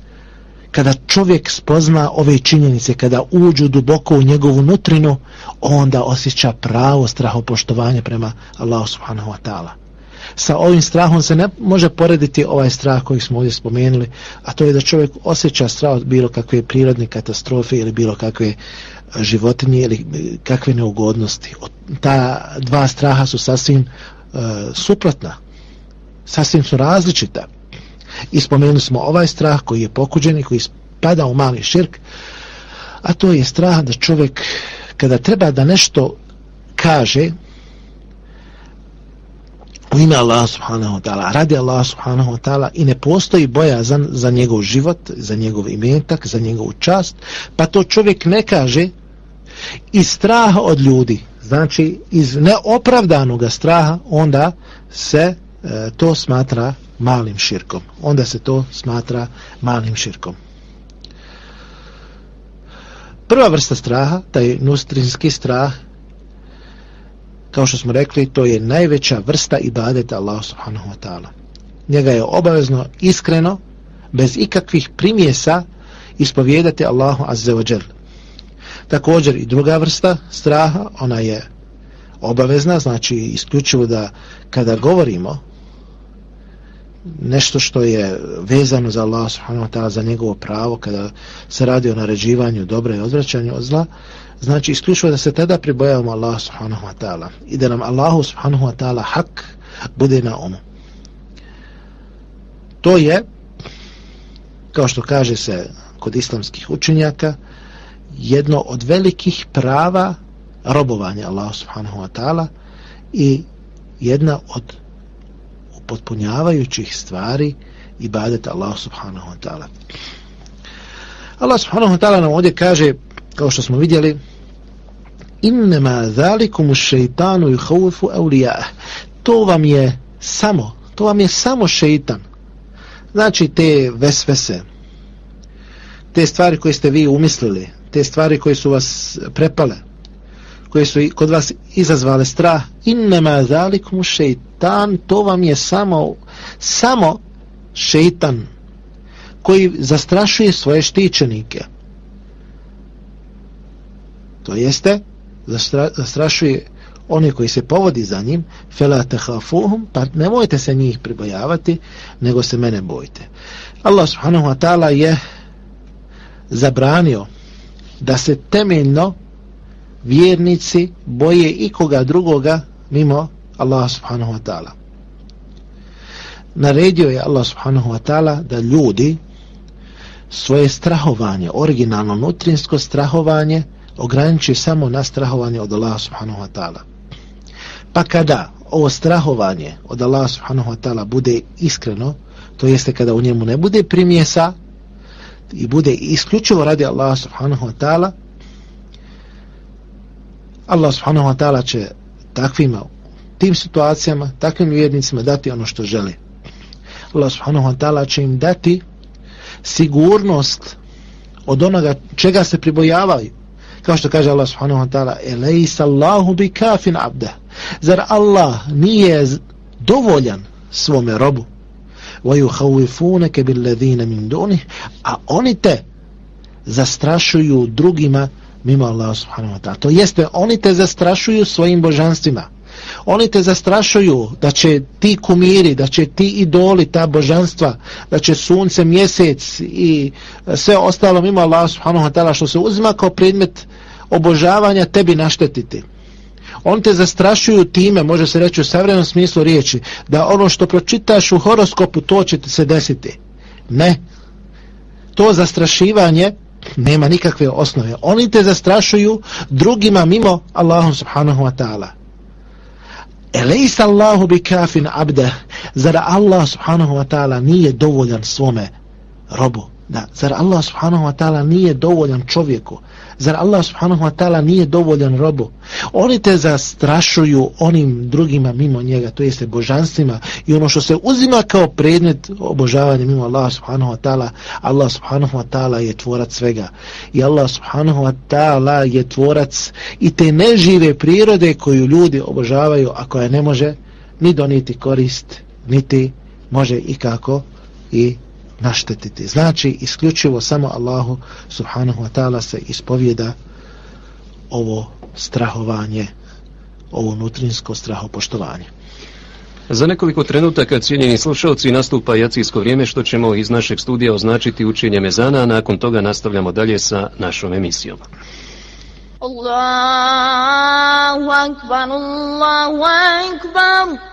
kada čovjek spozna ove činjenice, kada uđu duboko u njegovu nutrinu, onda osjeća pravo strahopoštovanje prema Allahu subhanahu wa ta'ala. Sa ovim strahom se ne može porediti ovaj strah koji smo ovdje spomenuli, a to je da čovjek osjeća strah od bilo kakve prirodne katastrofe ili bilo kakve e, životinje ili e, kakve neugodnosti. Ta dva straha su sasvim uh, suprotna, sasvim su različita. I spomenuli smo ovaj strah koji je pokuđen i koji spada u mali širk, a to je strah da čovjek kada treba da nešto kaže u ime Allah subhanahu wa ta'ala, radi Allah subhanahu wa ta'ala i ne postoji bojazan za njegov život, za njegov imetak, za njegovu čast, pa to čovjek ne kaže iz straha od ljudi, znači iz neopravdanog straha, onda se e, to smatra malim širkom. Onda se to smatra malim širkom. Prva vrsta straha, taj nustrinski strah, kao što smo rekli, to je najveća vrsta ibadeta Allah subhanahu wa ta'ala. Njega je obavezno, iskreno, bez ikakvih primjesa, ispovijedati Allahu azze wa džel. Također i druga vrsta straha, ona je obavezna, znači isključivo da kada govorimo nešto što je vezano za Allah subhanahu wa ta'ala za njegovo pravo kada se radi o naređivanju dobra i odvraćanju od zla znači isključivo da se tada pribojavamo Allah subhanahu wa ta'ala i da nam Allah subhanahu wa ta'ala hak bude na umu. To je kao što kaže se kod islamskih učenjaka jedno od velikih prava robovanja Allah subhanahu wa ta'ala i jedna od potpunjavajućih stvari ibadeta Allah subhanahu wa ta'ala. Allah subhanahu wa ta'ala nam ovdje kaže, kao što smo vidjeli, innema zalikumu šeitanu i haufu eulijah. To vam je samo, to vam je samo šeitan. Znači te vesvese, te stvari koje ste vi umislili, te stvari koje su vas prepale, koje su kod vas izazvale strah. Innema zalikum šeitan to vam je samo samo šeitan koji zastrašuje svoje štićenike. To jeste zastra, zastrašuje oni koji se povodi za njim fela tehafuhum pa nemojte se njih pribojavati nego se mene bojite Allah subhanahu wa ta'ala je zabranio da se temeljno vjernici boje ikoga drugoga mimo Allaha subhanahu wa ta'ala. Naredio je Allah subhanahu wa ta'ala da ljudi svoje strahovanje, originalno nutrinsko strahovanje, ograniči samo na strahovanje od Allaha subhanahu wa ta'ala. Pa kada ovo strahovanje od Allaha subhanahu wa ta'ala bude iskreno, to jeste kada u njemu ne bude primjesa i bude isključivo radi Allaha subhanahu wa ta'ala, Allah subhanahu wa ta'ala će takvima tim situacijama, takvim vjernicima dati ono što želi. Allah subhanahu wa ta'ala će im dati sigurnost od onoga čega se pribojavaju. Kao što kaže Allah subhanahu wa ta'ala, Elejsa Allahu bi kafin abda. Zar Allah nije dovoljan svome robu? وَيُحَوِّفُونَكَ بِالَّذِينَ مِنْ دُونِهِ A oni te zastrašuju drugima mimo Allaha subhanahu wa ta'ala. To jeste, oni te zastrašuju svojim božanstvima. Oni te zastrašuju da će ti kumiri, da će ti idoli, ta božanstva, da će sunce, mjesec i sve ostalo mimo Allaha subhanahu wa ta'ala što se uzima kao predmet obožavanja tebi naštetiti. On te zastrašuju time, može se reći u savremenom smislu riječi, da ono što pročitaš u horoskopu, to će se desiti. Ne. To zastrašivanje nema nikakve osnove. Oni te zastrašuju drugima mimo Allahu subhanahu wa ta'ala. Elejsa Allahu bi kafin abde, zar Allah subhanahu wa ta'ala nije dovoljan svome robu? Da, zar Allah subhanahu wa ta'ala nije dovoljan čovjeku? Zar Allah subhanahu wa ta'ala nije dovoljan robu? Oni te zastrašuju onim drugima mimo njega, to jeste božanstvima i ono što se uzima kao predmet obožavanja mimo Allah subhanahu wa ta'ala, Allah subhanahu wa ta'ala je tvorac svega. I Allah subhanahu wa ta'ala je tvorac i te nežive prirode koju ljudi obožavaju, a koja ne može ni doniti korist, niti može i kako i naštetiti. Znači, isključivo samo Allahu subhanahu wa ta'ala se ispovjeda ovo strahovanje, ovo nutrinsko strahopoštovanje. Za nekoliko trenutaka, cijenjeni slušalci, nastupa jacijsko vrijeme što ćemo iz našeg studija označiti učenje mezana, a nakon toga nastavljamo dalje sa našom emisijom. Allahu akbar, Allahu akbar.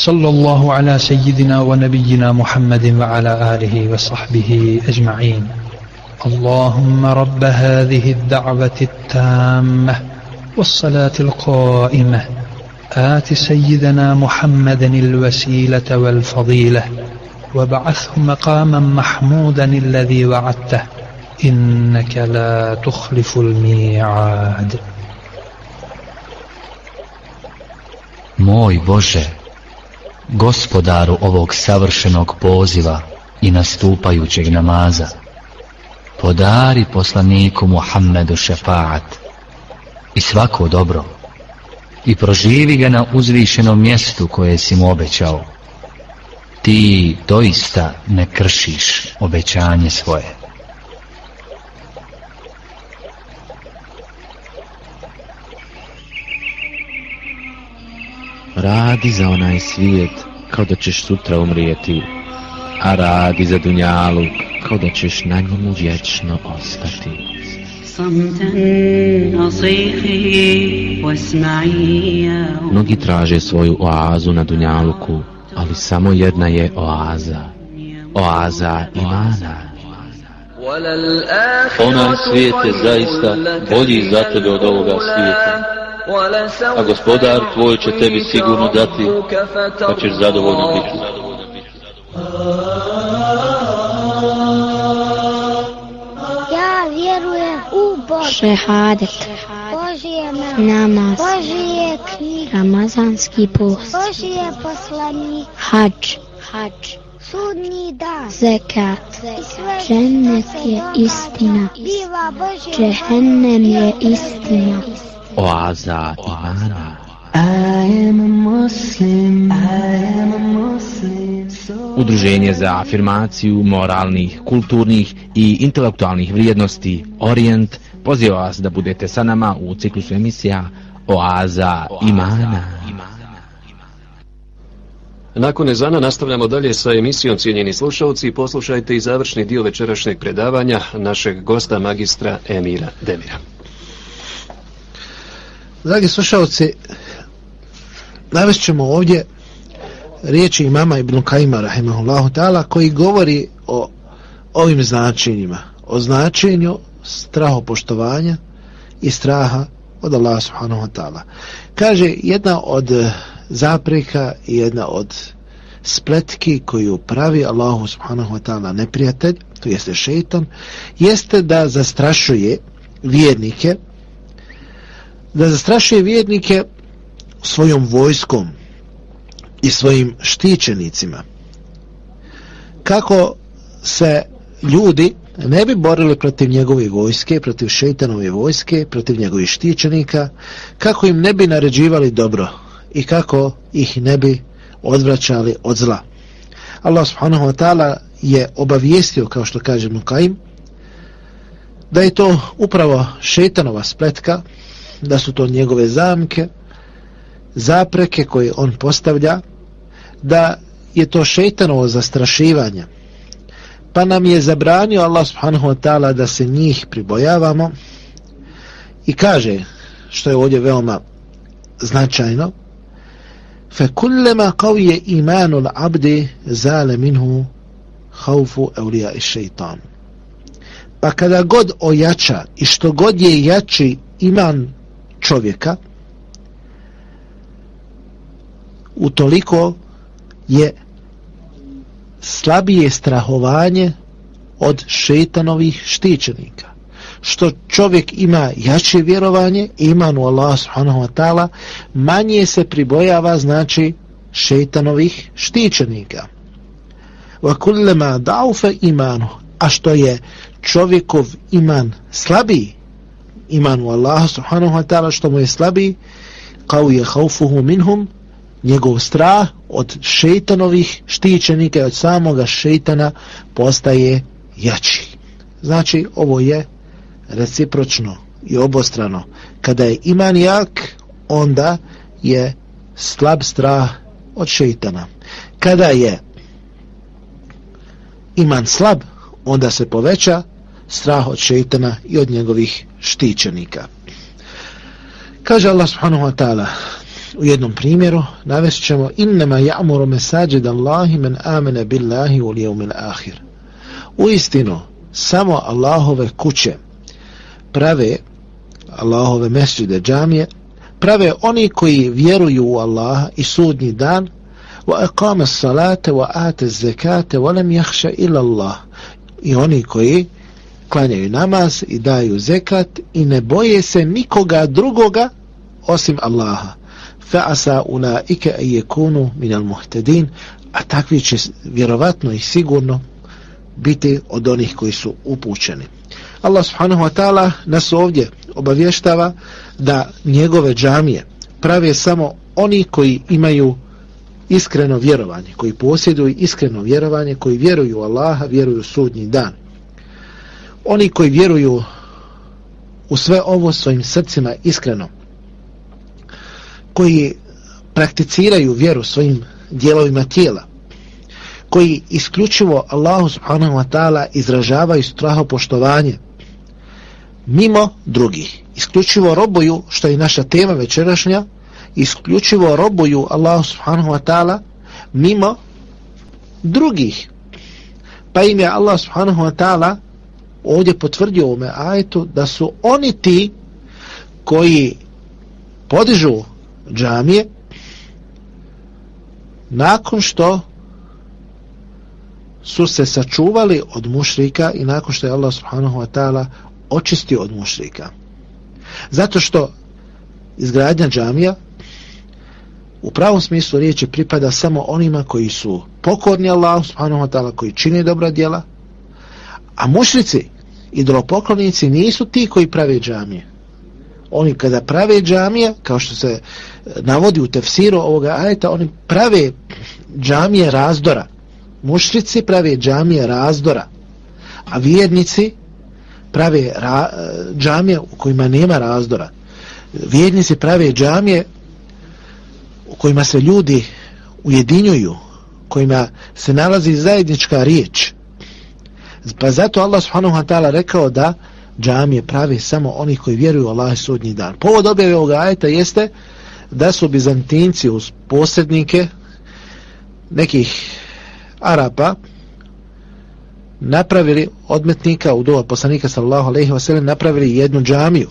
وصلى الله على سيدنا ونبينا محمد وعلى آله وصحبه أجمعين. اللهم رب هذه الدعوة التامة والصلاة القائمة. آت سيدنا محمدا الوسيلة والفضيلة. وابعثه مقاما محمودا الذي وعدته. إنك لا تخلف الميعاد. Moj Bože, gospodaru ovog savršenog poziva i nastupajućeg namaza, podari poslaniku Muhammedu šefaat i svako dobro i proživi ga na uzvišenom mjestu koje si mu obećao. Ti doista ne kršiš obećanje svoje. Radi za onaj svijet kao da ćeš sutra umrijeti. a radi za dunjalu kao da ćeš na njemu vječno ostati. Mnogi traže svoju oazu na dunjaluku, ali samo jedna je oaza. Oaza imana. Onaj svijet je zaista bolji za tebe od ovoga svijeta. A gospodar tvoj će tebi sigurno dati, pa ćeš zadovoljno biti. Ja vjerujem u Boga. Šehadet. Božije Namaz. Božije knjige. Ramazanski post. Božije poslanik. Hadž. Hadž. Sudnji dan. Zekat. Sve Džennet je istina. Biva. Džehennem je istina. Oaza imana. I am a Muslim, I am a Muslim, so Udruženje za afirmaciju moralnih, kulturnih i intelektualnih vrijednosti Orient poziva vas da budete sa nama u ciklusu emisija Oaza imana. Nakon ezana nastavljamo dalje sa emisijom Cijenjeni slušalci. Poslušajte i završni dio večerašnjeg predavanja našeg gosta magistra Emira Demira. Dragi slušalci, navest ćemo ovdje riječi imama Ibn Kajima, rahimahullahu ta'ala, koji govori o ovim značenjima, o značenju strahopoštovanja i straha od Allaha subhanahu wa ta'ala. Kaže, jedna od zapreka i jedna od spletki koju pravi Allahu subhanahu wa ta'ala neprijatelj, to jeste šeitan, jeste da zastrašuje vjernike, da zastrašuje vjernike svojom vojskom i svojim štićenicima. Kako se ljudi ne bi borili protiv njegove vojske, protiv šeitanove vojske, protiv njegovih štićenika, kako im ne bi naređivali dobro i kako ih ne bi odvraćali od zla. Allah subhanahu wa ta'ala je obavijestio, kao što kaže Mukaim, da je to upravo šeitanova spletka, da su to njegove zamke, zapreke koje on postavlja, da je to šeitanovo zastrašivanje. Pa nam je zabranio Allah subhanahu wa ta'ala da se njih pribojavamo i kaže, što je ovdje veoma značajno, فَكُلَّمَا قَوْيَ إِمَانُ الْعَبْدِ زَالَ مِنْهُ خَوْفُ أَوْلِيَا الشَّيْطَانِ Pa kada god ojača i što god je jači iman čovjeka, utoliko je slabije strahovanje od šeitanovih štićenika. Što čovjek ima jače vjerovanje, iman u Allah subhanahu wa ta'ala, manje se pribojava, znači, šeitanovih štićenika. Wa kullama da'ufa imanu, a što je čovjekov iman slabiji, iman u Allaha subhanahu wa ta'ala, što mu je slabiji, kao je haufuhu minhum, njegov strah od šeitanovih štićenika i od samoga šeitana postaje jači. Znači, ovo je recipročno i obostrano. Kada je iman jak, onda je slab strah od šeitana. Kada je iman slab, onda se poveća strah od šeitana i od njegovih štićenika. Kaže Allah subhanahu wa ta'ala u jednom primjeru navest ćemo innama ja'muru mesađed Allahi men amene billahi u lijevmil ahir. U istinu, samo Allahove kuće prave Allahove mesđide džamije prave oni koji vjeruju u Allaha i sudnji dan wa aqama salate wa ate zekate wa lam jahša ila Allah i oni koji klanjaju namaz i daju zekat i ne boje se nikoga drugoga osim Allaha fa'asa ulaike an yakunu min al-muhtadin a takvi će vjerovatno i sigurno biti od onih koji su upućeni. Allah subhanahu wa ta'ala nas ovdje obavještava da njegove džamije prave samo oni koji imaju iskreno vjerovanje, koji posjeduju iskreno vjerovanje, koji vjeruju u Allaha, vjeruju u sudnji dan. Oni koji vjeruju u sve ovo svojim srcima iskreno, koji prakticiraju vjeru svojim dijelovima tijela, koji isključivo Allahu subhanahu wa ta'ala izražavaju straho poštovanje mimo drugih. Isključivo robuju, što je naša tema večerašnja, isključivo robuju Allahu subhanahu wa ta'ala mimo drugih. Pa im je Allah subhanahu wa ta'ala ovdje potvrdio ovome ajetu da su oni ti koji podižu džamije nakon što su se sačuvali od mušrika i nakon što je Allah subhanahu wa ta'ala očistio od mušrika. Zato što izgradnja džamija u pravom smislu riječi pripada samo onima koji su pokorni Allah subhanahu wa ta'ala, koji čine dobra djela, a mušrici, idolopoklonici, nisu ti koji prave džamije. Oni kada prave džamije, kao što se e, navodi u tefsiru ovoga ajeta, oni prave džamije razdora. Mušrici prave džamije razdora, a vjernici prave ra, e, džamije u kojima nema razdora. Vjernici prave džamije u kojima se ljudi ujedinjuju, kojima se nalazi zajednička riječ. Pa zato Allah subhanahu wa ta'ala rekao da džamije pravi samo oni koji vjeruju u Allah sudnji dan. Povod objave ovoga ajeta jeste da su Bizantinci uz posrednike nekih Arapa napravili odmetnika u doba poslanika sallallahu alejhi ve sellem napravili jednu džamiju.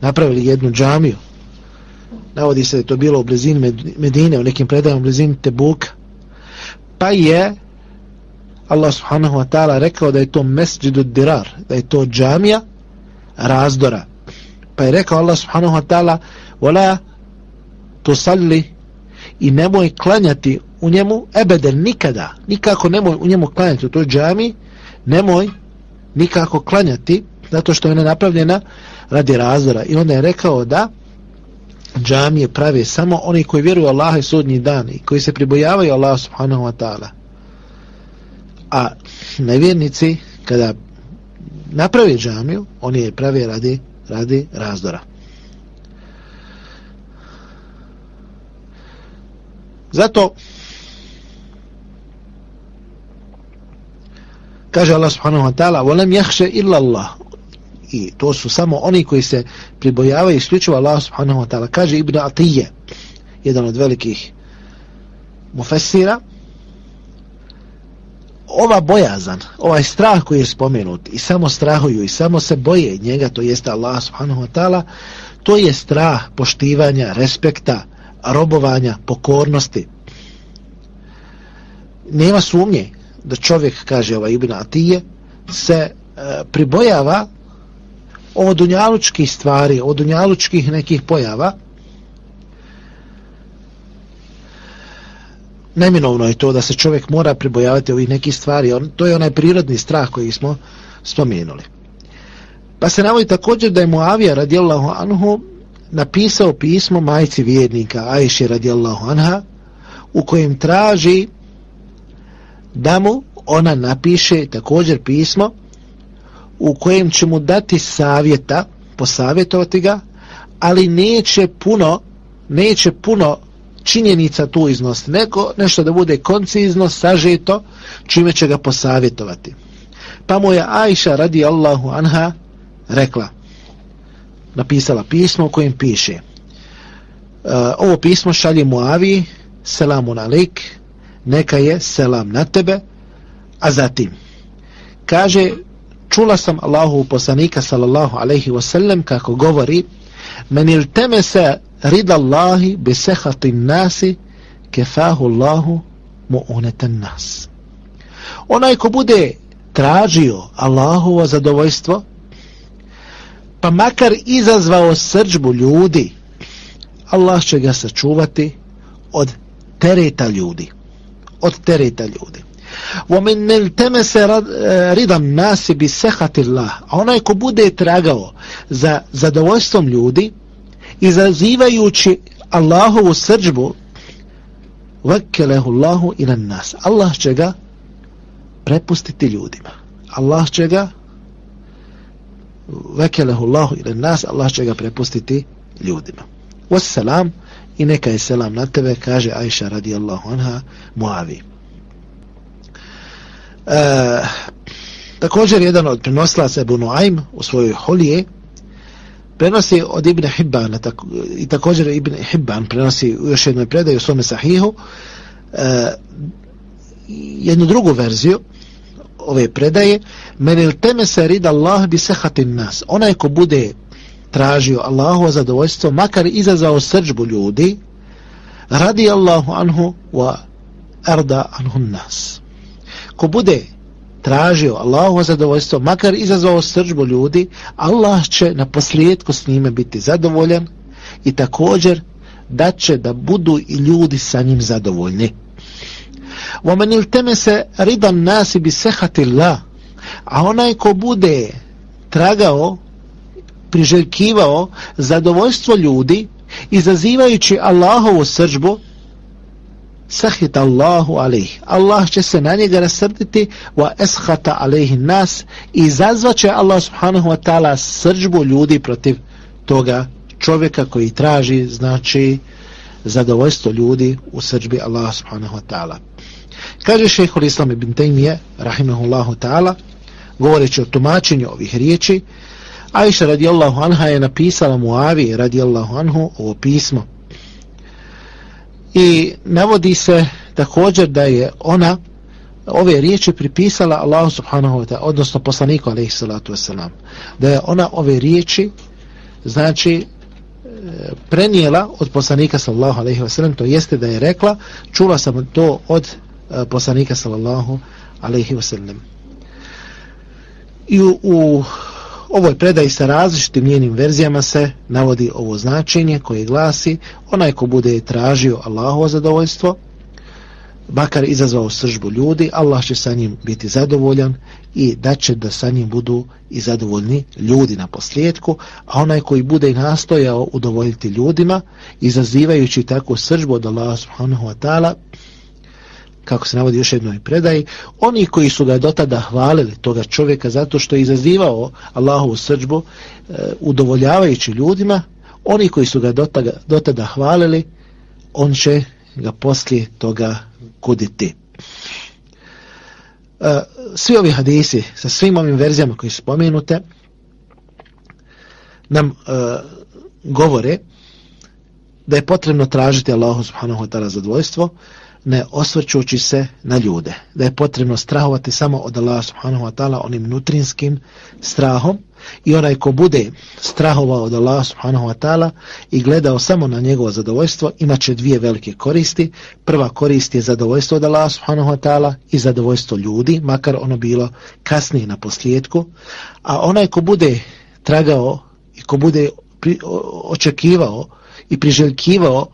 Napravili jednu džamiju. Navodi se da to bilo u blizini Medine u nekim predajama u blizini Tebuka. Pa je Allah subhanahu wa ta'ala rekao da je to mesđidu dirar da je to džamija razdora. Pa je rekao Allah subhanahu wa ta'ala wala tusalli i nemoj klanjati u njemu ebeden nikada nikako nemoj u njemu klanjati u toj džami nemoj nikako klanjati zato što je ona napravljena radi razdora. I onda je rekao da džamije prave samo oni koji vjeruju Allah i sudnji dan i koji se pribojavaju Allah subhanahu wa ta'ala a nevjernici kada naprave džamiju oni je prave radi, radi razdora. Zato kaže Allah subhanahu wa ta'ala volem jahše illa Allah i to su samo oni koji se pribojavaju isključivo Allah subhanahu wa ta'ala. Kaže Ibn Atije jedan od velikih mufessira ova bojazan, ovaj strah koji je spomenut i samo strahuju i samo se boje njega, to jeste Allah subhanahu wa ta'ala to je strah poštivanja, respekta robovanja, pokornosti. Nema sumnje da čovjek, kaže ovaj Ibn Atije, se e, pribojava ovo dunjalučkih stvari, ovo dunjalučkih nekih pojava, neminovno je to da se čovjek mora pribojavati ovih nekih stvari, on, to je onaj prirodni strah koji smo spomenuli. Pa se navodi također da je Muavija radijallahu anhu napisao pismo majci vjernika Ajši radijallahu anha u kojem traži da mu ona napiše također pismo u kojem će mu dati savjeta, posavjetovati ga, ali neće puno, neće puno činjenica tu iznosti, neko, nešto da bude koncizno, sažeto, čime će ga posavjetovati. Pa mu je Ajša radi Allahu anha rekla, napisala pismo u kojem piše, e, ovo pismo šalje Muavi, selamun alik, neka je selam na tebe, a zatim kaže čula sam Allahu poslanika sallallahu alaihi wasallam kako govori men il teme se rida Allahi bi sehati nasi kefahu Allahu mu'unetan nas onaj ko bude tražio Allahovo zadovoljstvo pa makar izazvao srđbu ljudi Allah će ga sačuvati od tereta ljudi od tereta ljudi. ومن نلتمس رضا الناس بسخط الله onaj ko bude tragao za zadovoljstvom ljudi izazivajući Allahovu srđbu vakelehu Allahu ila nas. Allah će ga prepustiti ljudima. Allah će ga vakelehu Allahu ila nas Allah će ga prepustiti ljudima. Wassalam i neka je selam na tebe, kaže Ajša radijallahu anha Muavi. E, također jedan od prenoslaca Ebu Nuaym u svojoj holije prenosi od Ibn Hibbana tako, i također Ibn Hibban prenosi u još jednoj predaju u svome sahihu e, jednu drugu verziju ove predaje men il teme se rid Allah bi sehatin nas. Onaj ko bude tražio Allahu zadovoljstvo makar izazvao srđbu ljudi radi Allahu anhu wa arda anhu nas. Ko bude tražio Allahu zadovoljstvo, makar izazvao sržbu ljudi, Allah će na posljedku s njime biti zadovoljan i također da će da budu i ljudi sa njim zadovoljni. وَمَنِ الْتَمَسَ رِدَ النَّاسِ بِسَحَةِ اللَّهِ A onaj ko bude tragao, priželjkivao zadovoljstvo ljudi, izazivajući Allahovu sržbu, sahit Allahu alejh. Allah će se na njega rasrditi wa eshata alejhi nas i zazvaće Allah subhanahu wa ta'ala srđbu ljudi protiv toga čovjeka koji traži znači zadovoljstvo ljudi u srđbi Allah subhanahu wa ta'ala. Kaže šehhul Islam ibn Taymiye rahimahullahu ta'ala govoreći o tumačenju ovih riječi Aisha radijallahu anha je napisala Muavi radijallahu anhu ovo pismo i navodi se također da je ona ove riječi pripisala Allahu subhanahu wa ta'ala, odnosno poslaniku alaihi salatu wasalam, da je ona ove riječi znači e, prenijela od poslanika sallallahu alaihi wasalam, to jeste da je rekla, čula sam to od e, poslanika sallallahu alaihi wasalam. I u, u ovoj predaji sa različitim njenim verzijama se navodi ovo značenje koje glasi onaj ko bude tražio Allahovo zadovoljstvo bakar izazvao sržbu ljudi Allah će sa njim biti zadovoljan i da će da sa njim budu i zadovoljni ljudi na posljedku a onaj koji bude nastojao udovoljiti ljudima izazivajući takvu sržbu od Allaha subhanahu wa ta'ala kako se navodi još jednoj predaji, oni koji su ga dotada hvalili toga čovjeka zato što je izazivao Allahovu srđbu, e, udovoljavajući ljudima, oni koji su ga dotada, dotada hvalili, on će ga poslije toga kuditi. E, svi ovi hadisi sa svim ovim verzijama koji su spomenute nam e, govore da je potrebno tražiti Allahu subhanahu wa ta'ala zadvojstvo, ne osvrćući se na ljude. Da je potrebno strahovati samo od Allaha subhanahu wa ta'ala onim nutrinskim strahom i onaj ko bude strahovao od Allaha subhanahu wa ta'ala i gledao samo na njegovo zadovoljstvo imaće dvije velike koristi. Prva korist je zadovoljstvo od Allaha subhanahu wa ta'ala i zadovoljstvo ljudi, makar ono bilo kasnije na posljedku. A onaj ko bude tragao i ko bude pri, očekivao i priželjkivao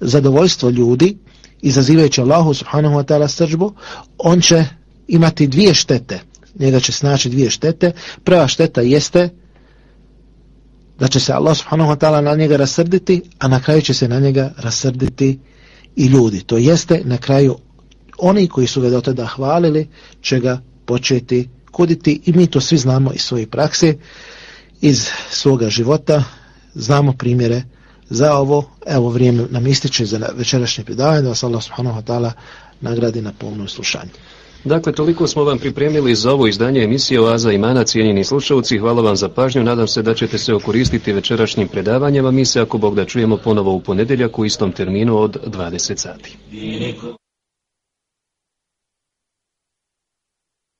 zadovoljstvo ljudi, izazivajući Allahu subhanahu wa ta'ala srđbu, on će imati dvije štete. Njega će snaći dvije štete. Prva šteta jeste da će se Allah subhanahu wa ta'ala na njega rasrditi, a na kraju će se na njega rasrditi i ljudi. To jeste na kraju oni koji su ga do tada hvalili će ga početi kuditi i mi to svi znamo iz svoje prakse, iz svoga života, znamo primjere za ovo. Evo vrijeme nam ističe za večerašnje predavanje, da vas Allah subhanahu wa ta'ala nagradi na polnom slušanju. Dakle, toliko smo vam pripremili za ovo izdanje emisije Oaza imana, cijenjeni slušalci. Hvala vam za pažnju. Nadam se da ćete se okoristiti večerašnjim predavanjima. Mi se, ako Bog da čujemo ponovo u ponedeljak u istom terminu od 20 sati.